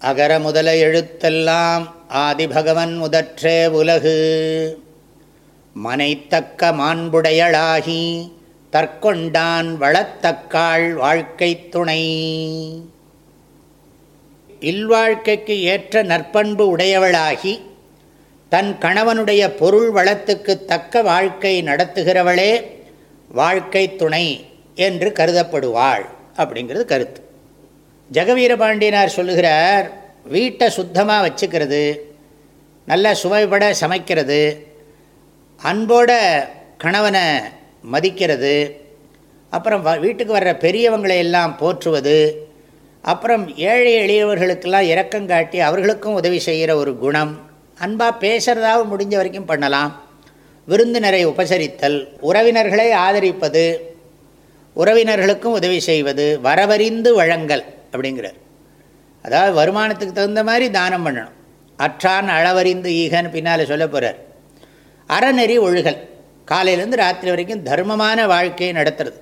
அகர முதல எழுத்தெல்லாம் ஆதிபகவன் முதற்றே உலகு. மனைத்தக்க மாண்புடையளாகி தற்கொண்டான் வளத்தக்காள் வாழ்க்கை துணை. இல்வாழ்க்கைக்கு ஏற்ற நற்பண்பு உடையவளாகி தன் கணவனுடைய பொருள் வளத்துக்கு தக்க வாழ்க்கை நடத்துகிறவளே வாழ்க்கை துணை என்று கருதப்படுவாள் அப்படிங்கிறது கருத்து. ஜெகவீரபாண்டியனார் சொல்லுகிறார் வீட்டை சுத்தமாக வச்சுக்கிறது நல்ல சுவைபட சமைக்கிறது அன்போட கணவனை மதிக்கிறது அப்புறம் வீட்டுக்கு வர்ற பெரியவங்களை எல்லாம் போற்றுவது அப்புறம் ஏழை எளியவர்களுக்கெல்லாம் இரக்கம் காட்டி அவர்களுக்கும் உதவி செய்கிற ஒரு குணம் அன்பாக பேசுகிறதாக முடிஞ்ச வரைக்கும் பண்ணலாம். விருந்தினரை உபசரித்தல் உறவினர்களை ஆதரிப்பது உறவினர்களுக்கும் உதவி செய்வது வரவறிந்து வழங்கல். அப்படிங்கிறார். அதாவது வருமானத்துக்கு தகுந்த மாதிரி தானம் பண்ணணும். அற்றான் அளவறிந்து ஈகன்னு பின்னால் சொல்ல போகிறார் அறநெறி ஒழுகல். காலையிலேருந்து ராத்திரி வரைக்கும் தர்மமான வாழ்க்கையை நடத்துறது.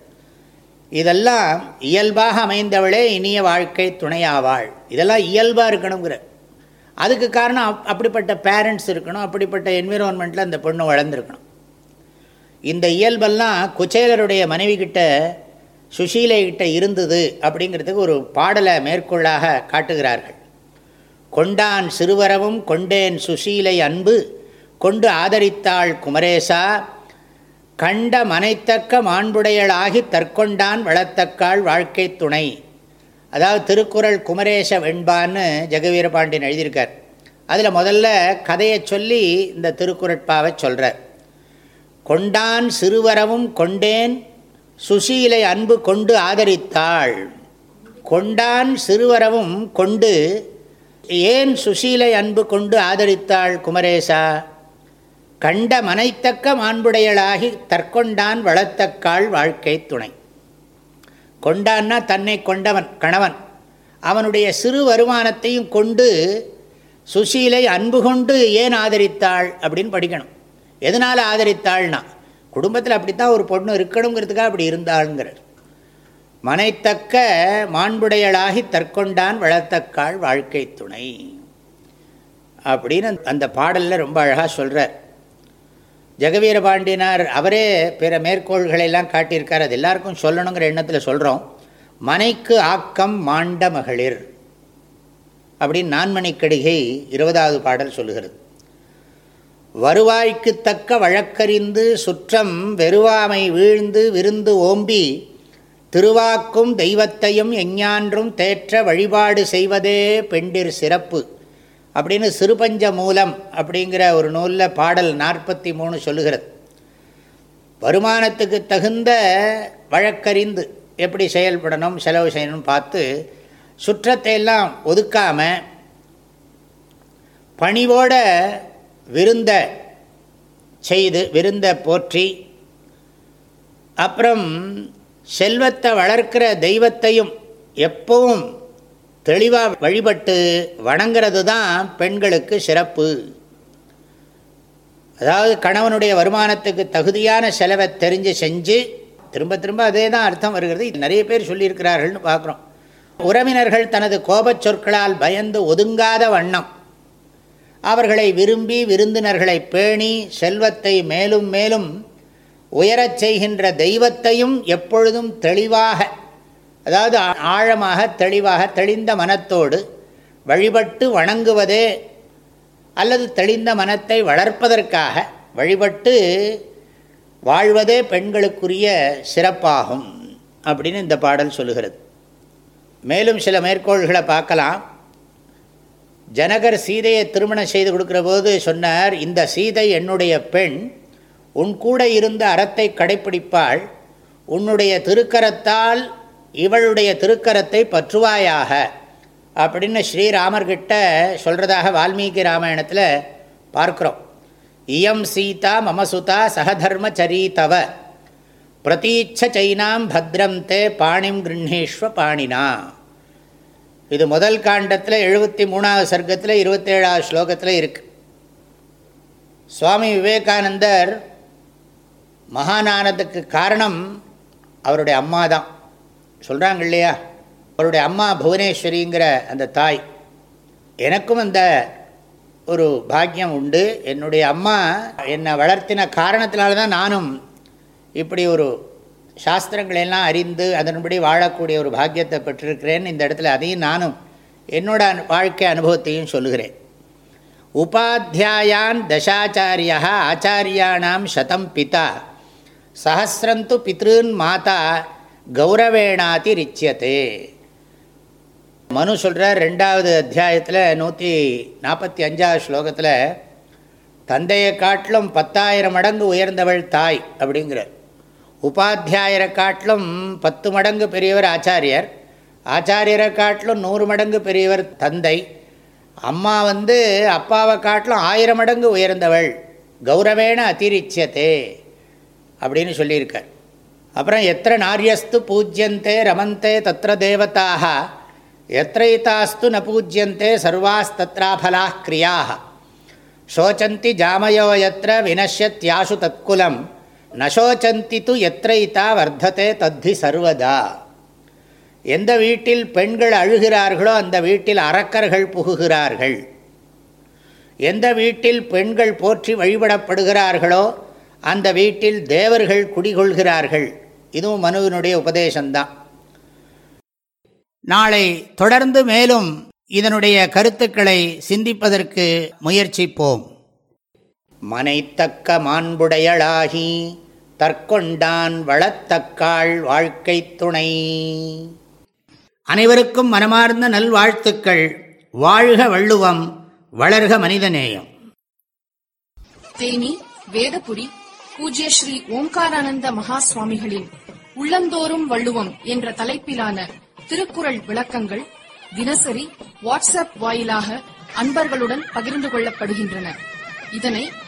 இதெல்லாம் இயல்பாக அமைந்தவளே இனிய வாழ்க்கை துணையாவாள். இதெல்லாம் இயல்பாக இருக்கணுங்கிற அதுக்கு காரணம் அப் அப்படிப்பட்ட பேரண்ட்ஸ் இருக்கணும் அப்படிப்பட்ட என்விரான்மெண்ட்டில் அந்த பொண்ணு வளர்ந்துருக்கணும். இந்த இயல்பெல்லாம் குச்சேலருடைய மனைவி கிட்ட சுஷீலைகிட்ட இருந்தது அப்படிங்கிறதுக்கு ஒரு பாடலை மேற்கொள்ளாக காட்டுகிறார்கள். கொண்டான் சிறுவரவும் கொண்டேன் சுஷீலை அன்பு கொண்டு ஆதரித்தாள் குமரேசா கண்ட மனைத்தக்க மாண்புடையளாகி தற்கொண்டான் வளத்தக்காள் வாழ்க்கை துணை. அதாவது திருக்குறள் குமரேச வெண்பான்னு ஜெகவீரபாண்டியன் எழுதியிருக்கார். அதில் முதல்ல கதையை சொல்லி இந்த திருக்குறட்பாவை சொல்கிறார் கொண்டான் சிறுவரவும் கொண்டேன் சுசீலை அன்பு கொண்டு ஆதரித்தாள். கொண்டான் சிறுவரவும் கொண்டு ஏன் சுசீலை அன்பு கொண்டு ஆதரித்தாள் குமரேசா? கண்ட மனைத்தக்க மாண்புடையளாகி தற்கொண்டான் வளர்த்தக்காள் வாழ்க்கை துணை. கொண்டான்னா தன்னை கொண்டவன் கணவன். அவனுடைய சிறு வருமானத்தையும் கொண்டு சுசீலை அன்பு கொண்டு ஏன் ஆதரித்தாள் அப்படின்னு படிக்கணும். எதனால் ஆதரித்தாள்னா குடும்பத்தில் அப்படித்தான் ஒரு பொண்ணு இருக்கணுங்கிறதுக்காக அப்படி இருந்தாளுங்கிறார். மனைத்தக்க மாண்புடையளாகி தற்கொண்டான் வளர்த்தக்காள் வாழ்க்கை துணை. அப்படின்னு அந்த பாடலில் ரொம்ப அழகாக சொல்கிறார் ஜெகவீர பாண்டியனார் அவரே பிற மேற்கோள்களெல்லாம் காட்டியிருக்கார். அது எல்லாருக்கும் சொல்லணுங்கிற எண்ணத்தில் சொல்கிறோம் மனைக்கு ஆக்கம் மாண்ட மகளிர் அப்படின்னு நான்மணிக்கடிகை இருபதாவது பாடல் சொல்லுகிறது. வருவாய்க்கு தக்க வழக்கறிந்து சுற்றம் வெறுவாமை வீழ்ந்து விருந்து ஓம்பி திருவாக்கும் தெய்வத்தையும் எஞ்ஞான்றும் தேற்ற வழிபாடு செய்வதே பெண்டிர் சிறப்பு. அப்படின்னு சிறுபஞ்ச மூலம் அப்படிங்கிற ஒரு நூலில் பாடல் நாற்பத்தி மூணு சொல்லுகிறது. வருமானத்துக்கு தகுந்த வழக்கறிந்து எப்படி செயல்படணும் செலவு செய்யணும் பார்த்து சுற்றத்தை எல்லாம் ஒதுக்காமல் பணிவோட விருந்த செய்து விருந்த போற்றி அப்புறம் செல்வத்தை வளர்க்கிற தெய்வத்தையும் எப்பவும் தெளிவாக வழிபட்டு வணங்கிறது தான் பெண்களுக்கு சிறப்பு. அதாவது கணவனுடைய வருமானத்துக்கு தகுதியான செலவை தெரிஞ்சு செஞ்சு திரும்ப திரும்ப அதே தான் அர்த்தம் வருகிறது. நிறைய பேர் சொல்லியிருக்கிறார்கள்னு பார்க்குறோம். உறவினர்கள் தனது கோபச் சொற்களால் பயந்து ஒதுங்காத வண்ணம். அவர்களை விரும்பி விருந்தினர்களை பேணி செல்வத்தை மேலும் மேலும் உயரச் செய்கின்ற தெய்வத்தையும் எப்பொழுதும் தெளிவாக அதாவது ஆழமாக தெளிவாக தெளிந்த மனத்தோடு வழிபட்டு வணங்குவதே அல்லது தெளிந்த மனத்தை வளர்ப்பதற்காக வழிபட்டு வாழ்வதே பெண்களுக்குரிய சிறப்பாகும் அப்படின்னு இந்த பாடல் சொல்லுகிறது. மேலும் சில மேற்கோள்களை பார்க்கலாம். ஜனகர் சீதையை திருமணம் செய்து கொடுக்குற போது சொன்னார் இந்த சீதை என்னுடைய பெண் உன் கூட இருந்த அறத்தை கடைப்பிடிப்பாள். உன்னுடைய திருக்கரத்தால் இவளுடைய திருக்கரத்தை பற்றுவாயாக. அப்படின்னு ஸ்ரீராமர்கிட்ட சொல்கிறதாக வால்மீகி ராமாயணத்தில் பார்க்குறோம். இயம் சீதா மமசுதா சகதர்மச்சரீதவ பிரதீட்ச சைனாம் பத்ரம் தே பாணிம் கிருண்ணீஸ்வ பாணினா. இது முதல் காண்டத்தில் எழுபத்தி மூணாவது சர்க்கத்தில் இருபத்தேழாவது ஸ்லோகத்தில் இருக்குது சுவாமி விவேகானந்தர் மகானானதுக்கு காரணம் அவருடைய அம்மா தான் சொல்கிறாங்க இல்லையா? அவருடைய அம்மா புவனேஸ்வரிங்கிற அந்த தாய். எனக்கும் அந்த ஒரு பாக்கியம் உண்டு. என்னுடைய அம்மா என்னை வளர்த்தின காரணத்தினால தான் நானும் இப்படி ஒரு சாஸ்திரங்களெல்லாம் அறிந்து அதன்படி வாழக்கூடிய ஒரு பாக்கியத்தை பெற்றிருக்கிறேன். இந்த இடத்துல அதையும் நானும் என்னோட வாழ்க்கை அனுபவத்தையும் சொல்லுகிறேன். உபாத்தியாயான் தசாச்சாரியா ஆச்சாரியானாம் சதம் பிதா. சஹசிரந்து பித்ருன் மாதா கௌரவேணாதி ரிச்சியத்தே மனு சொல்கிறார் ரெண்டாவது அத்தியாயத்தில் நூற்றி நாற்பத்தி அஞ்சாவது ஸ்லோகத்தில் தந்தையை காட்டிலும் பத்தாயிரம் மடங்கு உயர்ந்தவள் தாய் அப்படிங்கிறார். உபாத்தியாயரை காட்டிலும் பத்து மடங்கு பெரியவர் ஆச்சாரியர். ஆச்சாரியரை காட்டிலும் நூறு மடங்கு பெரியவர் தந்தை. அம்மா வந்து அப்பாவை காட்டிலும் ஆயிரம் மடங்கு உயர்ந்தவள். கௌரவேண அதிரிச்சதே அப்படின்னு சொல்லியிருக்கார். அப்புறம் எத்திர நாரியஸ்து பூஜ்யந்தே ரமந்தே தத்திர தேவதாக எத்தைத்தாஸ்து ந பூஜ்யந்தே சர்வாஸ்தத்ராஃபலா கிரியாக சோச்சந்தி ஜாமயோ எத்திர வினஷ்யத்யாசு தற்குலம் நசோச்சந்தி து எத்தைத்தா வர்த்ததே தத்தி சர்வதா. எந்த வீட்டில் பெண்கள் அழுகிறார்களோ அந்த வீட்டில் அரக்கர்கள் புகுகிறார்கள். எந்த வீட்டில் பெண்கள் போற்றி வழிபடப்படுகிறார்களோ அந்த வீட்டில் தேவர்கள் குடிகொள்கிறார்கள். இதுவும் மனுவினுடைய உபதேசம்தான். நாளை தொடர்ந்து மேலும் இதனுடைய கருத்துக்களை சிந்திப்பதற்கு முயற்சிப்போம். மனைத்தக்க மாண்புடையளாகி தற்கொண்டான் வளத்தக்காள் வாழ்க்கை துணை. அனைவருக்கும் மனமார்ந்த நல்வாழ்த்துக்கள். வாழ்க வள்ளுவம் வளர்க மனிதநேயம். தேனி வேதபுரி பூஜ்ய ஸ்ரீ ஓம்காரானந்த மகா சுவாமிகளின் உள்ளந்தோறும் வள்ளுவம் என்ற தலைப்பிலான திருக்குறள் விளக்கங்கள் தினசரி வாட்ஸ்அப் வாயிலாக அன்பர்களுடன் பகிர்ந்து கொள்ளப்படுகின்றன. இதனை